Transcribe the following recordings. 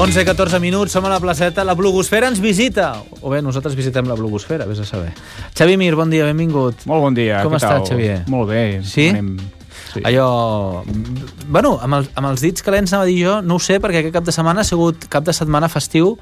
11 14 minuts, som a la placeta. La blogosfera ens visita. O bé, nosaltres visitem la blogosfera, vés a saber. Xavi Mir, bon dia, benvingut. Molt bon dia, Com estàs? Xavier? Molt bé. Sí? Anem... sí. Allò... Bueno, amb, el, amb els dits calents anava a dir jo, no ho sé, perquè aquest cap de setmana ha sigut cap de setmana festiu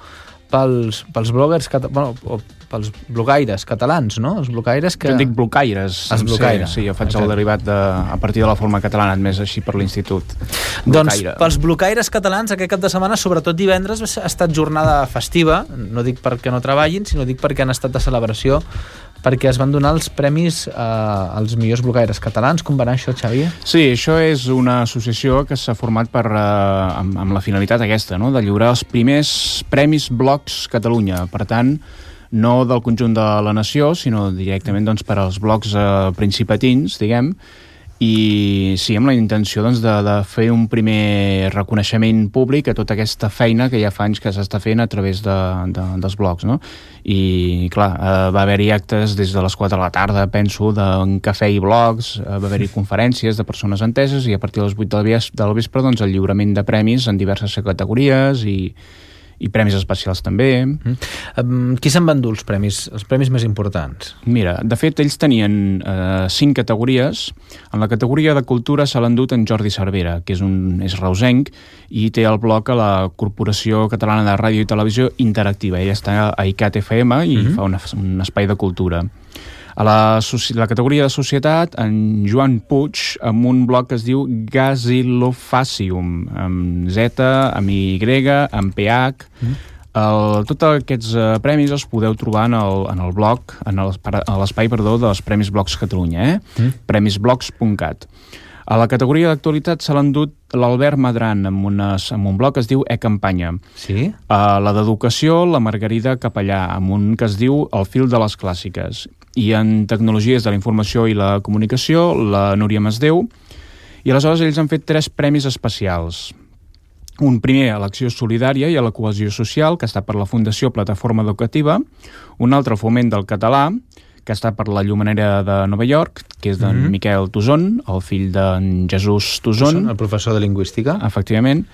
pels, pels bloggers, bueno, o pels blogaires catalans, no? Els blogaires que... Jo en dic blocaires. Els blocaires. Sí, jo faig Exacte. el derivat de, a partir de la forma catalana, admès així per l'institut. Doncs pels blocaires catalans aquest cap de setmana, sobretot divendres, ha estat jornada festiva. No dic perquè no treballin, sinó dic perquè han estat de celebració perquè es van donar els premis eh, als millors blocaires catalans. Com va anar això, Xavier? Sí, això és una associació que s'ha format per, eh, amb, amb la finalitat aquesta, no? de lliurar els primers premis blocs Catalunya. Per tant, no del conjunt de la nació, sinó directament doncs, per als blocs eh, principatins, diguem, i sí, amb la intenció doncs, de, de fer un primer reconeixement públic a tota aquesta feina que ja fa anys que s'està fent a través de, de, dels blocs, no? I, clar, eh, va haver-hi actes des de les 4 de la tarda, penso, d'un cafè i blocs, eh, va haver-hi conferències de persones enteses i a partir de les 8 del vespre, del vespre doncs, el lliurament de premis en diverses categories i, i premis especials també. Mm. Um, qui se'n van dur els premis, els premis més importants? Mira, de fet, ells tenien eh, cinc categories. En la categoria de cultura se l'han dut en Jordi Cervera, que és, un, és reusenc i té el bloc a la Corporació Catalana de Ràdio i Televisió Interactiva. Ell està a ICAT FM i mm -hmm. fa una, un espai de cultura. A la, la categoria de societat, en Joan Puig, amb un bloc que es diu Gasilofàcium, amb Z, amb Y, amb PH... Mm. El, tots aquests uh, premis els podeu trobar en el, en el blog, en l'espai, perdó, dels Premis Blocs Catalunya, eh? Mm. premisblocs.cat. A la categoria d'actualitat se l'han dut l'Albert Madran amb, unes, amb un bloc que es diu E-Campanya. Sí? A la d'Educació, la Margarida Capellà, amb un que es diu El fil de les clàssiques. I en Tecnologies de la Informació i la Comunicació, la Núria Masdeu. I aleshores ells han fet tres premis especials. Un primer a l'acció solidària i a la cohesió social, que està per la Fundació Plataforma Educativa. Un altre al foment del català, que està per la Llumanera de Nova York, que és d'en mm. -hmm. Miquel Tuson, el fill d'en Jesús Tuson. El professor de lingüística. Efectivament.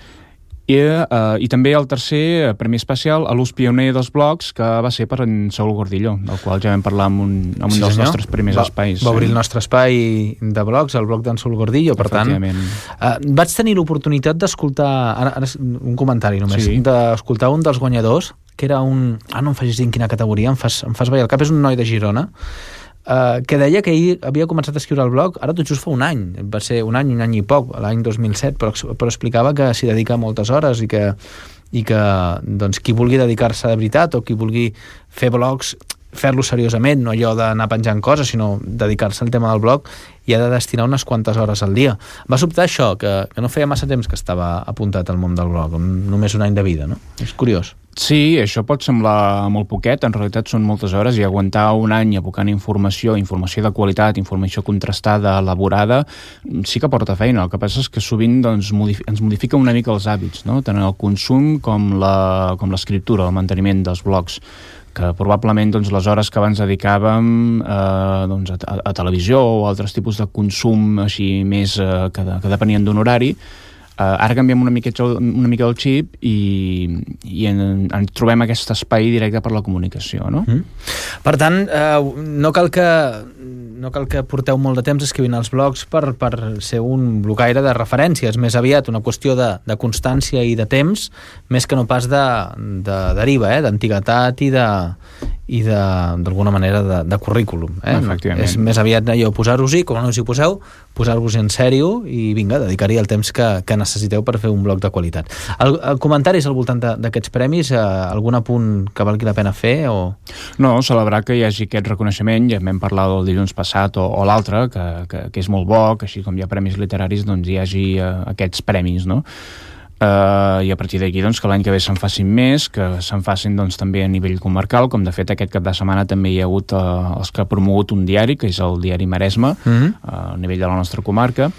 I, uh, I també el tercer eh, premi especial a l'ús pioner dels blocs, que va ser per en Saúl Gordillo, del qual ja vam parlar en un, en un Sí, dels senyor. nostres primers va, espais. Va obrir eh? el nostre espai de blogs, el blog d'en Sol Gordillo, per tant... Uh, vaig tenir l'oportunitat d'escoltar, ara, ara un comentari només, Sí. d'escoltar un dels guanyadors, que era un... Ah, no em facis dir en quina categoria, em fas, em fas veure el cap, és un noi de Girona, uh, que deia que ell havia començat a escriure el blog, ara tot just fa un any, va ser un any, un any i poc, l'any 2007, però, però explicava que s'hi dedica moltes hores i que, i que doncs, qui vulgui dedicar-se de veritat o qui vulgui fer blogs fer-lo seriosament, no allò d'anar penjant coses, sinó dedicar-se al tema del blog i ha de destinar unes quantes hores al dia. Va sobtar això, que, que no feia massa temps que estava apuntat al món del blog, només un any de vida, no? És curiós. Sí, això pot semblar molt poquet, en realitat són moltes hores i aguantar un any abocant informació, informació de qualitat, informació contrastada, elaborada, sí que porta feina. El que passa és que sovint doncs, modifi ens modifica una mica els hàbits, no? tant el consum com l'escriptura, el manteniment dels blogs que probablement doncs, les hores que abans dedicàvem eh, doncs, a, a, televisió o altres tipus de consum així més eh, que, de, que depenien d'un horari Uh, ara canviem una mica, una mica el xip i, i en, en trobem aquest espai directe per la comunicació, no? Mm. Per tant, eh, no cal que no cal que porteu molt de temps escrivint els blogs per, per ser un blocaire de referència, és més aviat una qüestió de, de constància i de temps, més que no pas de, de deriva, eh? d'antiguitat i de i d'alguna manera de, de currículum. Eh? Efectivament. És més aviat allò, posar-vos-hi, com no us hi poseu, posar-vos en sèrio i vinga, dedicar-hi el temps que, que necessiteu per fer un blog de qualitat. El, el comentaris al voltant d'aquests premis, eh, algun apunt que valgui la pena fer o... No, celebrar que hi hagi aquest reconeixement, ja en vam parlar del dilluns passat o, o l'altre, que, que, que és molt bo, que així com hi ha premis literaris, doncs hi hagi uh, aquests premis, no? Uh, I a partir d'aquí doncs, que l'any que ve se'n facin més, que se'n facin doncs, també a nivell comarcal, com de fet aquest cap de setmana també hi ha hagut uh, els que ha promogut un diari, que és el diari Maresme, Mm -hmm. a nivell de la nostra comarca,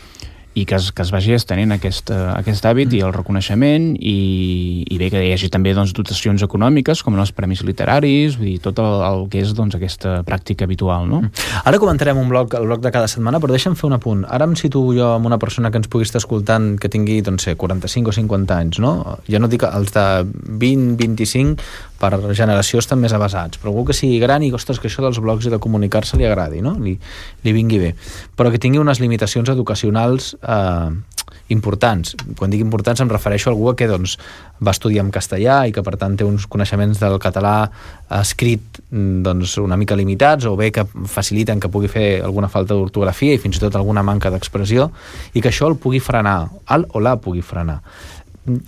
i que es, que es vagi estenent aquest, uh, aquest hàbit i el reconeixement i, i bé que hi hagi també doncs, dotacions econòmiques com els premis literaris, vull dir, tot el, el que és doncs, aquesta pràctica habitual. No? Ara comentarem un bloc, el bloc de cada setmana, però deixa'm fer un apunt. Ara em situo jo amb una persona que ens pugui estar escoltant que tingui, doncs, sé, 45 o 50 anys, no? Ja no dic els de 20, 25, per generació estan més avasats, però algú que sigui gran i, ostres, que això dels blogs i de comunicar-se li agradi, no? Li, li vingui bé. Però que tingui unes limitacions educacionals eh, importants. Quan dic importants em refereixo a algú que doncs, va estudiar en castellà i que per tant té uns coneixements del català escrit doncs, una mica limitats o bé que faciliten que pugui fer alguna falta d'ortografia i fins i tot alguna manca d'expressió i que això el pugui frenar, el o la pugui frenar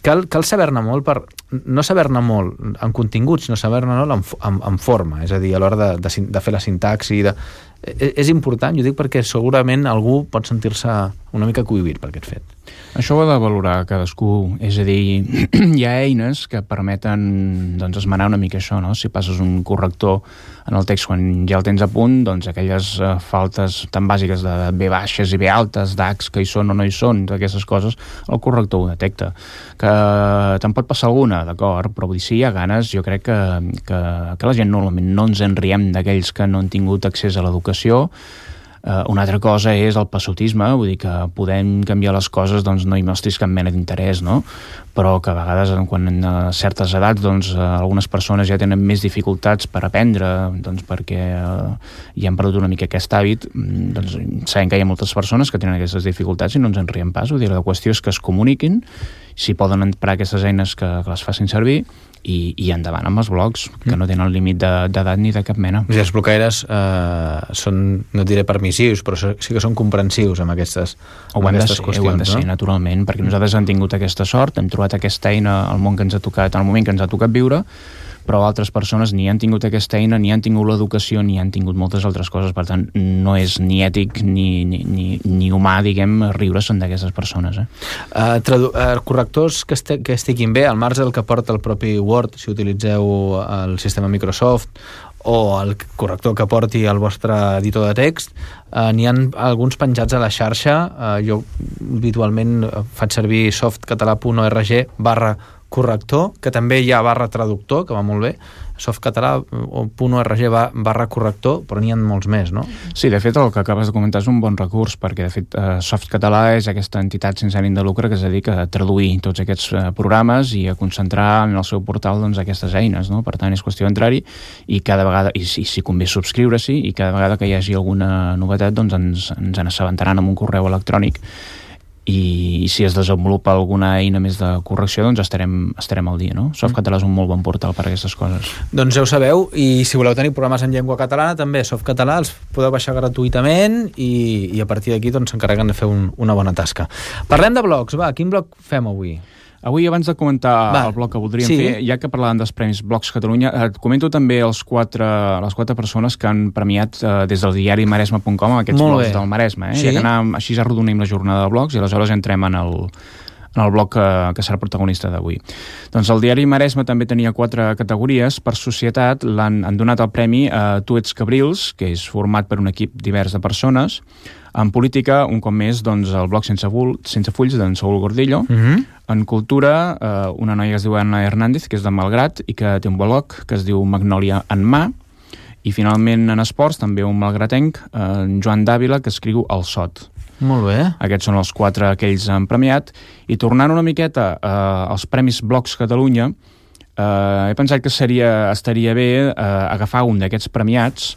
cal, cal saber-ne molt per no saber-ne molt en contingut, sinó saber-ne molt en, en, en forma, és a dir, a l'hora de, de, de fer la sintaxi, de, és, és important, jo dic perquè segurament algú pot sentir-se una mica cohibit per aquest fet. Això ho ha de valorar cadascú, és a dir, hi ha eines que permeten doncs, esmenar una mica això, no? Si passes un corrector en el text quan ja el tens a punt, doncs aquelles uh, faltes tan bàsiques de B baixes i B altes, d'Acs que hi són o no hi són, aquestes coses, el corrector ho detecta. Que te'n pot passar alguna, d'acord, però si hi ha ganes, jo crec que, que, que la gent normalment no ens enriem d'aquells que no han tingut accés a l'educació, Uh, una altra cosa és el passotisme, vull dir que podem canviar les coses, doncs no hi mostris cap mena d'interès, no? Però que a vegades, quan a certes edats, doncs uh, algunes persones ja tenen més dificultats per aprendre, doncs perquè uh, ja han perdut una mica aquest hàbit, mm, doncs sabem que hi ha moltes persones que tenen aquestes dificultats i no ens en riem pas, vull dir, la qüestió és que es comuniquin, si poden emprar aquestes eines que, que les facin servir, i, i endavant amb els blocs, que no tenen el límit d'edat ni de cap mena. I els blocaires eh, són, no diré permissius, però sí que són comprensius amb aquestes, amb ho aquestes ser, qüestions. Ho hem de ser, no? naturalment, perquè nosaltres hem tingut aquesta sort, hem trobat aquesta eina al món que ens ha tocat, al moment que ens ha tocat viure, però altres persones ni han tingut aquesta eina, ni han tingut l'educació, ni han tingut moltes altres coses. Per tant, no és ni ètic ni, ni, ni, ni humà, diguem, riure-se'n d'aquestes persones. Eh? Uh, tradu uh, correctors que, este que estiguin bé, marge del que porta el propi Word, si utilitzeu el sistema Microsoft, o el corrector que porti el vostre editor de text. Eh, N'hi ha alguns penjats a la xarxa. Eh, jo habitualment faig servir softcatalà.org barra corrector, que també hi ha barra traductor, que va molt bé, softcatalà o .org barra corrector, però n'hi ha molts més, no? Sí, de fet, el que acabes de comentar és un bon recurs, perquè, de fet, eh, Softcatalà és aquesta entitat sense ànim de lucre que es dedica a traduir tots aquests eh, programes i a concentrar en el seu portal doncs, aquestes eines, no? Per tant, és qüestió d'entrar-hi i cada vegada, i si, si convé subscriure-s'hi, i cada vegada que hi hagi alguna novetat, doncs ens, ens en assabentaran amb un correu electrònic i si es desenvolupa alguna eina més de correcció, doncs estarem, estarem al dia, no? Softcatalà és un molt bon portal per a aquestes coses. Doncs ja ho sabeu, i si voleu tenir programes en llengua catalana, també Softcatalà els podeu baixar gratuïtament i, i a partir d'aquí doncs s'encarreguen de fer un, una bona tasca. Parlem de blogs, va, quin blog fem avui? Avui, abans de comentar Va, el bloc que voldríem sí. fer, ja que parlàvem dels Premis Blocs Catalunya, et comento també els quatre, les quatre persones que han premiat eh, des del diari maresma.com aquests Molt blocs bé. del Maresme. Eh? Sí. Ja que anàvem, així arrodonim la jornada de blocs i aleshores entrem en el, en el bloc que, que serà protagonista d'avui. Doncs el diari Maresme també tenia quatre categories. Per societat l'han han donat el premi a Tu ets Cabrils, que és format per un equip divers de persones. En política, un cop més, doncs, el bloc sense, bull, sense fulls d'en Saúl Gordillo. Mhm. -huh. En cultura, eh, una noia que es diu Anna Hernández, que és de Malgrat, i que té un blog que es diu Magnòlia en mà. I finalment en esports, també un malgratenc, en Joan Dàvila, que escriu El Sot. Molt bé. Aquests són els quatre que ells han premiat. I tornant una miqueta eh, als Premis Blocs Catalunya, eh, he pensat que seria, estaria bé eh, agafar un d'aquests premiats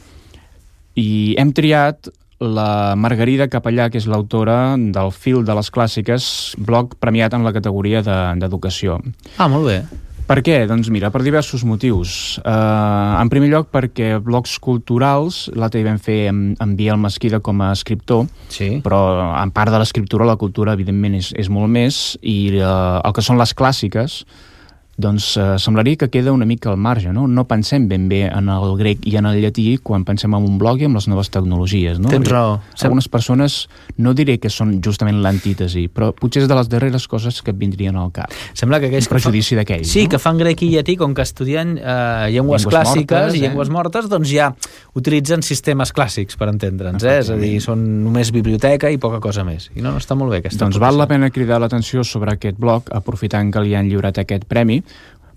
i hem triat la Margarida Capellà, que és l'autora del fil de les clàssiques, blog premiat en la categoria d'educació. De, ah, molt bé. Per què? Doncs mira, per diversos motius. Uh, en primer lloc perquè blocs culturals, l'altre hi vam fer amb, amb Biel Mesquida com a escriptor, sí. però en part de l'escriptura la cultura evidentment és, és molt més, i uh, el que són les clàssiques doncs eh, semblaria que queda una mica al marge, no? No pensem ben bé en el grec i en el llatí quan pensem en un blog i en les noves tecnologies, no? Tens raó. Algunes persones no diré que són justament l'antítesi, però potser és de les darreres coses que et vindrien al cap. Sembla que aquells Un prejudici fan... d'aquells, Sí, no? que fan grec i llatí, com que estudien eh, llengües, Llengües clàssiques mortes, i eh? llengües mortes, doncs ja utilitzen sistemes clàssics, per entendre'ns, eh? És a dir, són només biblioteca i poca cosa més. I no, no està molt bé aquesta Doncs val la pena cridar l'atenció sobre aquest blog, aprofitant que li han lliurat aquest premi,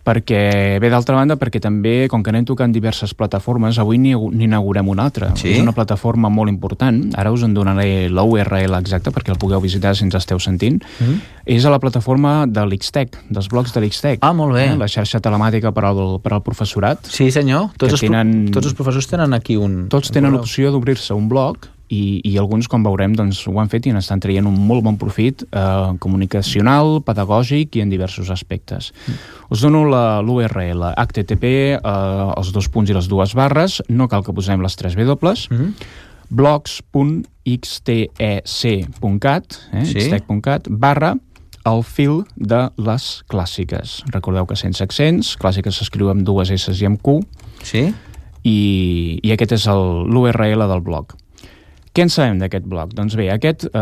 perquè, bé, d'altra banda, perquè també, com que anem tocant diverses plataformes, avui n'inaugurem una altra. Sí? És una plataforma molt important, ara us en donaré la URL exacta perquè el pugueu visitar si ens esteu sentint. Mm? És a la plataforma de l'Xtec, dels blogs de l'Xtec. Ah, molt bé. Eh? La xarxa telemàtica per al, per al professorat. Sí, senyor. Tots, els, tenen- tots els professors tenen aquí un... Tots tenen l'opció d'obrir-se un blog i, i alguns, com veurem, doncs, ho han fet i n'estan traient un molt bon profit eh, comunicacional, pedagògic i en diversos aspectes. Mm. Us dono la- l'URL, http, eh, els dos punts i les dues barres, no cal que posem les tres W, Mm? blogs.xtec.cat eh, Sí. xtec.cat barra el fil de les clàssiques. Recordeu que sense accents, clàssiques s'escriu amb dues S i amb Q, Sí? i, i aquest és l'URL del blog. Què en sabem d'aquest blog? Doncs bé, aquest, eh,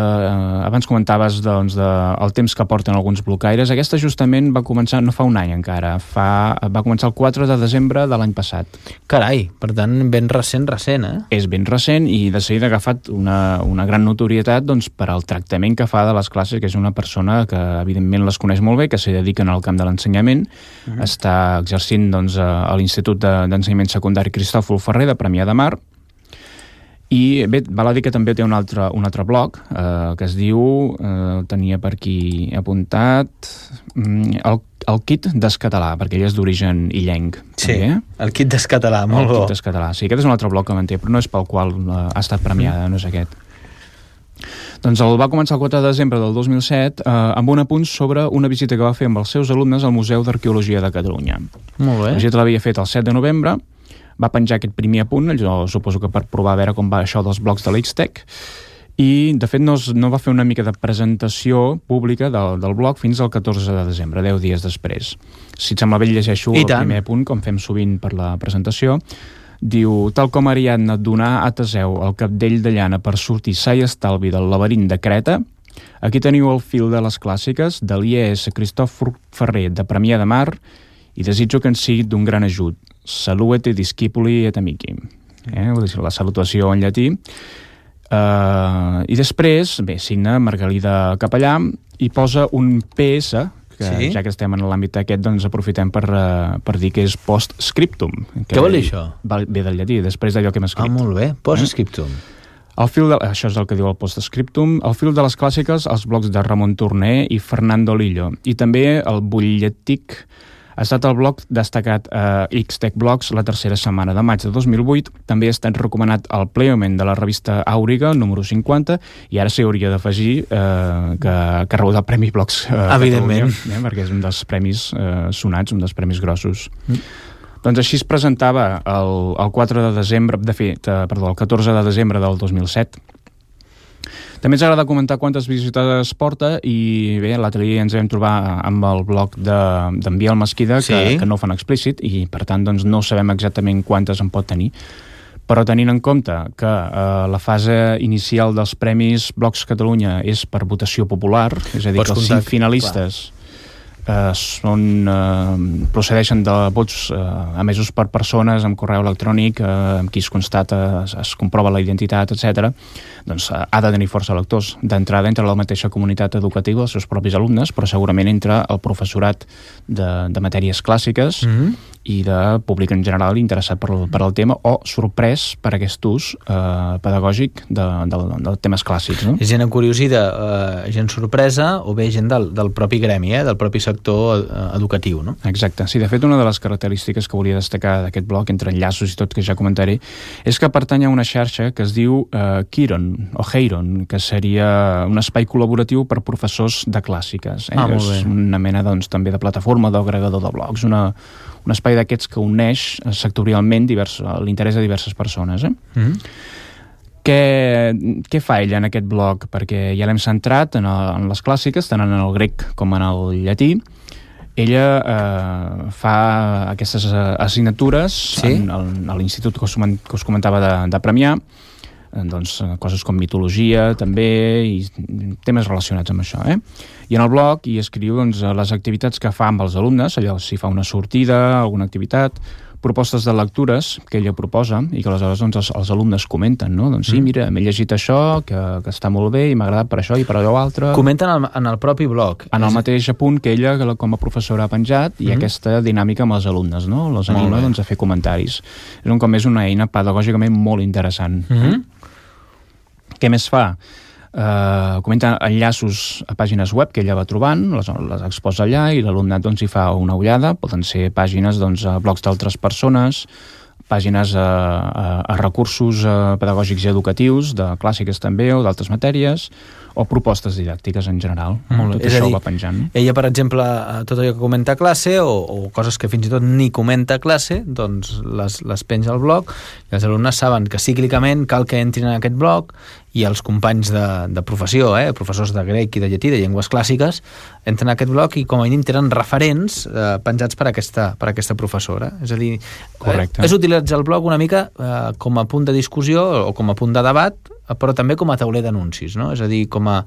abans comentaves doncs, de, el temps que porten alguns blocaires, aquesta justament va començar, no fa un any encara, fa, va començar el 4 de desembre de l'any passat. Carai, per tant, ben recent, recent, eh? És ben recent i de seguida ha agafat una, una gran notorietat doncs, per al tractament que fa de les classes, que és una persona que evidentment les coneix molt bé, que s'hi dediquen al camp de l'ensenyament, uh -huh. està exercint doncs, a a l'Institut de- d'Ensenyament Secundari Cristòfol Ferrer de Premià de Mar, i bé, val a dir que també té un altre, un altre blog eh, que es diu, eh, el tenia per aquí apuntat, mm, el, el kit descatalà, perquè ell és d'origen illenc. també, eh? el kit descatalà, molt el bo. kit descatalà. Sí, aquest és un altre blog que manté, però no és pel qual eh, ha estat premiada, no és aquest. Doncs el va començar el 4 de desembre del 2007 eh, amb un apunt sobre una visita que va fer amb els seus alumnes al Museu d'Arqueologia de Catalunya. Molt La bé. visita l'havia fet el 7 de novembre, va penjar aquest primer apunt, jo suposo que per provar a veure com va això dels blocs de l'Xtec, i de fet no, es, no va fer una mica de presentació pública del, del blog fins al 14 de desembre, 10 dies després. Si et sembla bé, llegeixo I el tant. primer punt, com fem sovint per la presentació. Diu, tal com Ariadna donà a Teseu el capdell de llana per sortir sa i estalvi del laberint de Creta, aquí teniu el fil de les clàssiques de l'IES Cristòfor Ferrer de Premià de Mar i desitjo que ens sigui d'un gran ajut. Saluete discipuli et amici. Eh? La salutació en llatí. Uh, I després, bé, signa Margalida Capellà i posa un PS, que Sí? ja que estem en l'àmbit aquest, doncs aprofitem per, uh, per dir que és post-scriptum. Què vol dir això? Ve del llatí, després d'allò que hem Ah, escrit. molt bé. Posa scriptum. El fil de, això és el que diu el postscriptum, el fil de les clàssiques, els blocs de Ramon Torné i Fernando Lillo, i també el butlletic ha estat el bloc destacat a Xtech Blogs la tercera setmana de maig de 2008, també ha estat recomanat al Pleomen de la revista Àuriga, número 50, i ara s'hi hauria d'afegir eh, que, que ha rebut el Premi Blogs eh, Evidentment. Catalunya, eh, perquè és un dels premis eh, sonats, un dels premis grossos. Mm. Doncs així es presentava el, el 4 de desembre, de fet, eh, perdó, el 14 de desembre del 2007. També ens agrada comentar quantes visitades porta i bé, l'altre dia ens vam trobar amb el blog d'en de, Biel Mesquida que, Sí. que no ho fan explícit i per tant doncs, no sabem exactament quantes en pot tenir però tenint en compte que eh, la fase inicial dels Premis Blocs Catalunya és per votació popular, és a dir, Pots que els cinc finalistes eh, són, eh, procedeixen de vots eh, emesos per persones amb correu electrònic eh, amb qui es constata, es, es comprova la identitat, etc. doncs eh, ha de tenir força lectors d'entrada entre la mateixa comunitat educativa, els seus propis alumnes, però segurament entre el professorat de, de matèries clàssiques Mm -hmm. I de públic en general interessat per, per al tema o sorprès per aquest ús eh, pedagògic de, de, de temes clàssics. No? És gent encuriosida, eh, gent sorpresa, o bé gent del, del propi gremi, eh, del propi sector eh, educatiu, no? Exacte. Sí, de fet, una de les característiques que volia destacar d'aquest bloc, entre enllaços i tot, que ja comentaré, és que pertany a una xarxa que es diu eh, Kiron, o Heiron, que seria un espai col·laboratiu per professors de clàssiques. Eh? Ah, és una mena, doncs, també de plataforma d'agregador de blogs, una, un espai d'aquests que uneix sectorialment l'interès de diverses persones. Eh? Mm -hmm. Què, què fa ella en aquest blog? Perquè ja l'hem centrat en, el, en les clàssiques, tant en el grec com en el llatí, ella eh, fa aquestes assignatures Sí? en, el, a l'institut que, us que us comentava de, de Premià, eh, doncs, eh, coses com mitologia també i temes relacionats amb això. Eh? I en el blog hi escriu doncs, eh, les activitats que fa amb els alumnes, allò si fa una sortida, alguna activitat, propostes de lectures que ella proposa i que aleshores doncs, els, els alumnes comenten, no? Doncs sí, Mm. mira, m'he llegit això, que, que està molt bé i m'ha agradat per això i per allò altre. Comenten en el, en el propi blog. En el mateix apunt que ella, que la- com a professora, ha penjat, i Mhm. aquesta dinàmica amb els alumnes, no? Els anima doncs, a fer comentaris. És un com és una eina pedagògicament molt interessant. Mhm. Què més fa? Uh, comenta enllaços a pàgines web que ella va trobant, les, les exposa allà i l'alumnat doncs, hi fa una ullada. Poden ser pàgines, doncs, a blogs d'altres persones, pàgines a, a, a recursos uh, pedagògics i educatius, de clàssiques també o d'altres matèries, o propostes didàctiques en general. Molt bé. Tot És a això dir, va penjant. Ella, per exemple, eh, tot allò que comenta a classe o, o coses que fins i tot ni comenta a classe, doncs les, les penja al blog i els alumnes saben que cíclicament cal que entrin en aquest blog i els companys de, de professió, eh, professors de grec i de llatí, de llengües clàssiques, entren en aquest blog i com a mínim tenen referents eh, penjats per aquesta, per aquesta professora. És a dir, Correcte. Eh, és utilitzar el blog una mica eh, com a punt de discussió o com a punt de debat, però també com a tauler d'anuncis, no? És a dir, com a,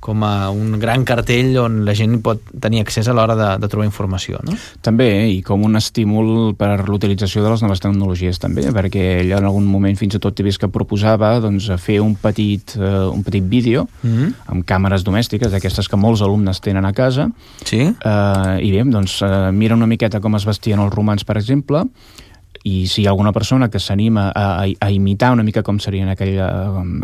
com a un gran cartell on la gent pot tenir accés a l'hora de, de trobar informació, no? També, eh, i com un estímul per l'utilització de les noves tecnologies també, perquè ella en algun moment fins i tot he vist que proposava doncs, fer un petit, uh, un petit vídeo Mm -hmm. amb càmeres domèstiques, d'aquestes que molts alumnes tenen a casa, Sí? uh, i bé, doncs uh, mira una miqueta com es vestien els romans, per exemple, i si hi ha alguna persona que s'anima a, a, a imitar una mica com serien aquella,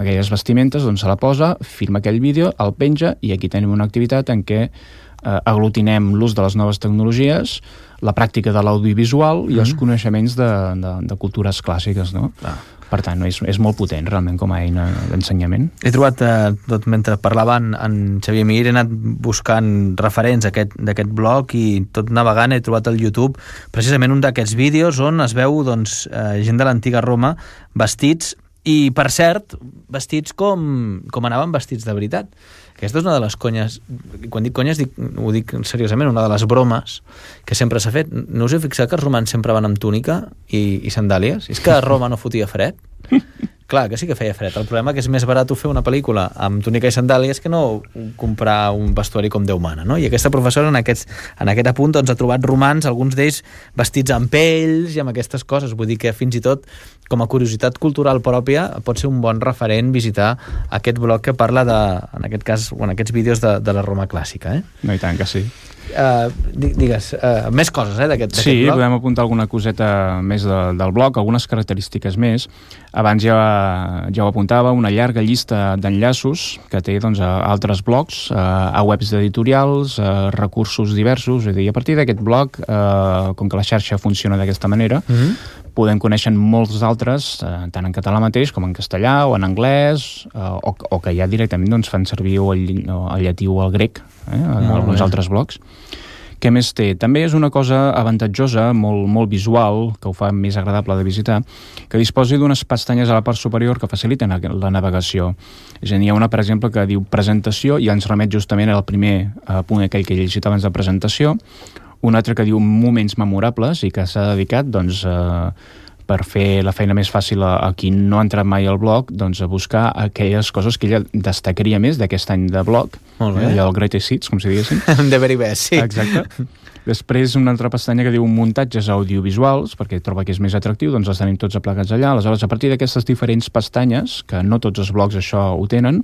aquelles vestimentes, doncs se la posa, firma aquell vídeo, el penja i aquí tenim una activitat en què eh, aglutinem l'ús de les noves tecnologies, la pràctica de l'audiovisual i els Mm. coneixements de, de, de cultures clàssiques, no? Clar. Per tant, és, és molt potent realment com a eina d'ensenyament. He trobat, eh, tot mentre parlava en, Xavier Mir, he anat buscant referents d'aquest blog i tot navegant he trobat al YouTube precisament un d'aquests vídeos on es veu doncs, eh, gent de l'antiga Roma vestits i, per cert, vestits com, com anaven vestits de veritat. Aquesta és una de les conyes, quan dic conyes dic, ho dic seriosament, una de les bromes que sempre s'ha fet. No us heu fixat que els romans sempre van amb túnica i, i sandàlies? És que a Roma no fotia fred? Clar, que sí que feia fred. El problema que és més barat fer una pel·lícula amb túnica i sandàlies que no comprar un vestuari com Déu mana, no? I aquesta professora en, aquests, en aquest apunt doncs, ha trobat romans, alguns d'ells vestits amb pells i amb aquestes coses. Vull dir que fins i tot, com a curiositat cultural pròpia, pot ser un bon referent visitar aquest blog que parla de, en aquest cas, o en aquests vídeos de, de la Roma clàssica, eh? No, i tant que sí. Uh, digues, uh, més coses, eh, d'aquest Sí, blog? podem apuntar alguna coseta més de, del blog, algunes característiques més. Abans ja, ja ho apuntava, una llarga llista d'enllaços que té doncs, a altres blogs, a, a webs d'editorials, a recursos diversos, és a dir, a partir d'aquest blog, eh, com que la xarxa funciona d'aquesta manera, Mm -hmm. Podem conèixer molts altres, eh, tant en català mateix com en castellà o en anglès, eh, o, o que ja directament doncs, fan servir o el, o el llatí o el grec, eh, en alguns altres blogs. Què més té? També és una cosa avantatjosa, molt, molt visual, que ho fa més agradable de visitar, que disposi d'unes pestanyes a la part superior que faciliten la, la navegació. És a dir, hi ha una, per exemple, que diu presentació i ens remet justament al primer eh, punt aquell que he llegit abans de presentació, un altre que diu moments memorables i que s'ha dedicat doncs, eh, per fer la feina més fàcil a, a qui no ha entrat mai al blog, doncs a buscar aquelles coses que ella destacaria més d'aquest any de blog, Molt bé. eh, allò del Greatest Hits, com si diguéssim. De very best, sí. Exacte. Després una altra pestanya que diu muntatges audiovisuals, perquè troba que és més atractiu, doncs els tenim tots aplegats allà. Aleshores, a partir d'aquestes diferents pestanyes, que no tots els blogs això ho tenen,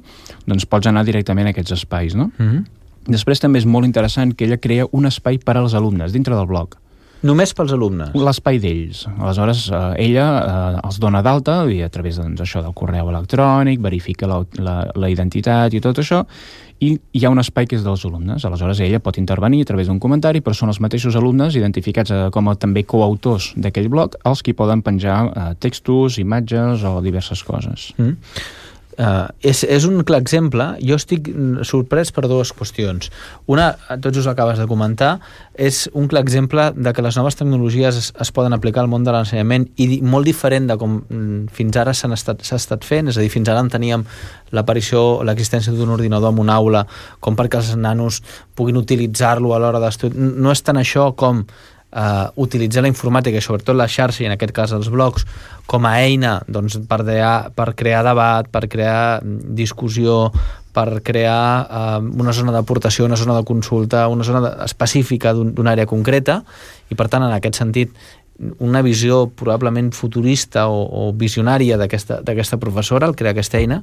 doncs pots anar directament a aquests espais, no? Mm -hmm. Després també és molt interessant que ella crea un espai per als alumnes dintre del blog. Només pels alumnes. L'espai d'ells. Aleshores, eh, ella eh, els dona d'alta i a través doncs, això del correu electrònic, verifica la, la, la identitat i tot això, i hi ha un espai que és dels alumnes. Aleshores, ella pot intervenir a través d'un comentari, però són els mateixos alumnes identificats eh, com a també coautors d'aquell blog els qui poden penjar eh, textos, imatges o diverses coses. Mm. Uh, és, és un clar exemple. Jo estic sorprès per dues qüestions. Una, tots us acabes de comentar, és un clar exemple de que les noves tecnologies es, es poden aplicar al món de l'ensenyament i di, molt diferent de com mm, fins ara s'ha estat, estat fent, és a dir, fins ara en teníem l'aparició, l'existència d'un ordinador en una aula com perquè els nanos puguin utilitzar-lo a l'hora d'estudi. No és tant això com eh, utilitzar la informàtica i sobretot la xarxa, i en aquest cas els blogs, com a eina doncs, per, dear, per crear debat, per crear discussió, per crear eh, una zona d'aportació, una zona de consulta, una zona de, específica d'una un, àrea concreta, i per tant, en aquest sentit, una visió probablement futurista o, o visionària d'aquesta professora al crear aquesta eina,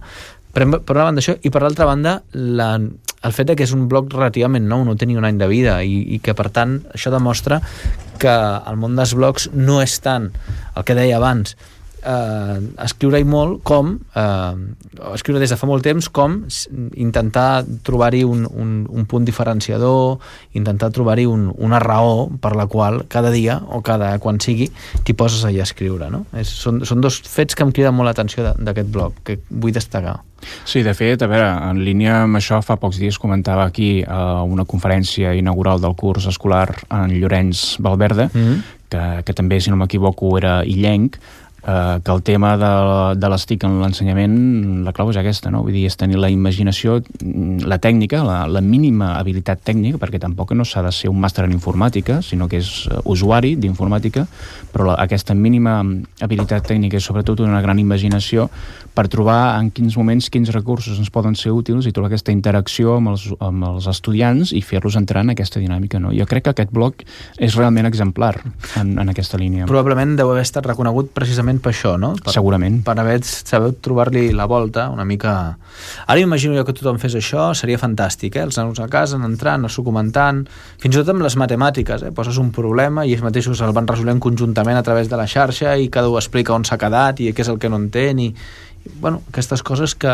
per, per una banda això, i per l'altra banda la, el fet de que és un bloc relativament nou, no té ni un any de vida i, i que per tant això demostra que el món dels blocs no és tant el que deia abans eh, escriure-hi molt com eh, escriure des de fa molt temps com intentar trobar-hi un, un, un punt diferenciador intentar trobar-hi un, una raó per la qual cada dia o cada quan sigui t'hi poses allà a escriure no? és, són, són dos fets que em criden molt l'atenció d'aquest blog que vull destacar Sí, de fet, a veure, en línia amb això, fa pocs dies comentava aquí a eh, una conferència inaugural del curs escolar en Llorenç Valverde, mm -hmm. que, que també, si no m'equivoco, era illenc, eh, que el tema de, de les TIC en l'ensenyament, la clau és aquesta, no? Vull dir, és tenir la imaginació, la tècnica, la, la mínima habilitat tècnica, perquè tampoc no s'ha de ser un màster en informàtica, sinó que és eh, usuari d'informàtica, però la, aquesta mínima habilitat tècnica i sobretot una gran imaginació per trobar en quins moments quins recursos ens poden ser útils i trobar aquesta interacció amb els, amb els estudiants i fer-los entrar en aquesta dinàmica. No? Jo crec que aquest bloc és realment exemplar en, en aquesta línia. Probablement deu haver estat reconegut precisament per això, no? Per, Segurament. Per haver sabut trobar-li la volta una mica... Ara imagino jo que tothom fes això, seria fantàstic, eh? Els nanos a casa, entrant, anar-s'ho comentant, fins i tot amb les matemàtiques, eh? Poses un problema i ells mateixos el van resolent conjuntament a través de la xarxa i cada un explica on s'ha quedat i què és el que no entén i, bueno, aquestes coses que,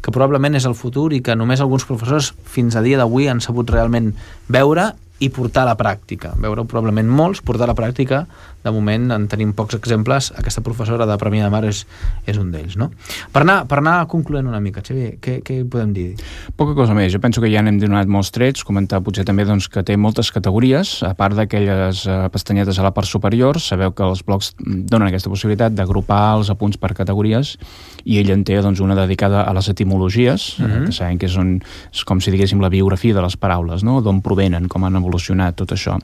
que probablement és el futur i que només alguns professors fins a dia d'avui han sabut realment veure i portar a la pràctica. Veure probablement molts, portar a la pràctica, de moment en tenim pocs exemples, aquesta professora de Premià de Mar és, és un d'ells. No? Per, anar, per anar concloent una mica, Xavier, què, què podem dir? Poca cosa més, jo penso que ja n'hem donat molts trets, comentar potser també doncs, que té moltes categories, a part d'aquelles eh, pestanyetes a la part superior, sabeu que els blocs donen aquesta possibilitat d'agrupar els apunts per categories, i ell en té doncs, una dedicada a les etimologies, uh -huh. eh, que sabem que és, un, és com si diguéssim la biografia de les paraules, no? d'on provenen, com han evolucionat tot això.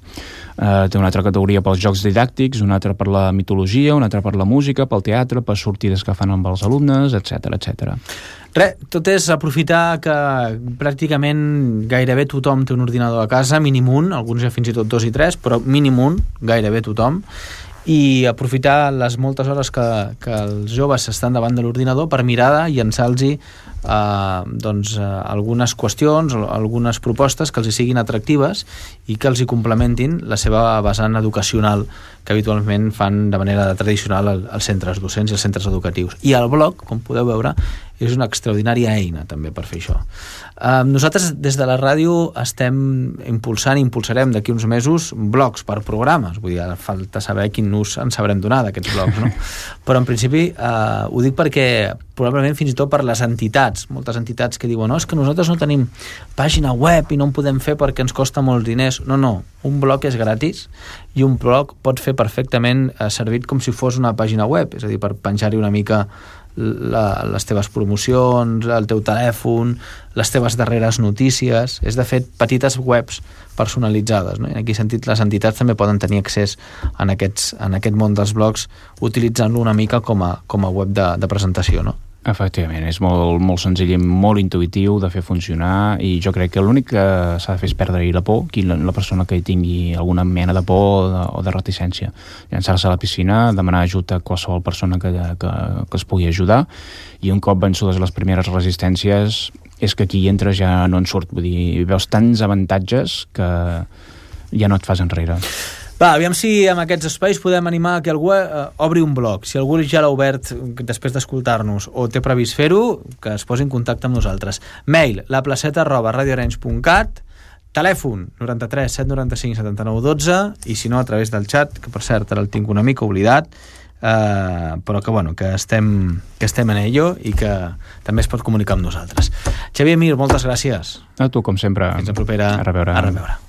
Eh, té una altra categoria pels jocs didàctics, una altra per la mitologia, una altra per la música, pel teatre, per sortides que fan amb els alumnes, etc etc. Res, tot és aprofitar que pràcticament gairebé tothom té un ordinador a casa, mínim un, alguns ja fins i tot dos i tres, però mínim un, gairebé tothom, i aprofitar les moltes hores que, que els joves estan davant de l'ordinador per mirar i llançar-los eh, doncs, eh, algunes qüestions algunes propostes que els hi siguin atractives i que els hi complementin la seva vessant educacional que habitualment fan de manera tradicional als centres docents i als centres educatius. I el blog, com podeu veure, és una extraordinària eina també per fer això. Nosaltres des de la ràdio estem impulsant i impulsarem d'aquí uns mesos blogs per programes, vull dir, falta saber quin ús ens sabrem donar d'aquests blogs, no? Però en principi uh, ho dic perquè probablement fins i tot per les entitats, moltes entitats que diuen no, és que nosaltres no tenim pàgina web i no en podem fer perquè ens costa molts diners. No, no, un blog és gratis i un blog pot fer perfectament uh, servit com si fos una pàgina web, és a dir, per penjar-hi una mica la, les teves promocions, el teu telèfon, les teves darreres notícies, és de fet petites webs personalitzades. No? I en aquest sentit les entitats també poden tenir accés en, aquests, en aquest món dels blogs utilitzant-lo una mica com a, com a web de, de presentació. No? Efectivament, és molt, molt senzill i molt intuïtiu de fer funcionar i jo crec que l'únic que s'ha de fer és perdre-hi la por, qui la, persona que hi tingui alguna mena de por o de, o de reticència. Llançar-se a la piscina, demanar ajuda a qualsevol persona que, que, que es pugui ajudar i un cop vençudes les primeres resistències és que aquí entra ja no en surt, vull dir, veus tants avantatges que ja no et fas enrere. Va, aviam si amb aquests espais podem animar que algú eh, obri un blog. Si algú ja l'ha obert després d'escoltar-nos o té previst fer-ho, que es posi en contacte amb nosaltres. Mail, laplaceta arroba radioarenys.cat Telèfon 93 795 79 12 i si no a través del xat, que per cert ara el tinc una mica oblidat eh, però que, bueno, que, estem, que estem en ello i que també es pot comunicar amb nosaltres. Xavier Mir, moltes gràcies. A tu, com sempre. Fins la propera. A reveure. A reveure.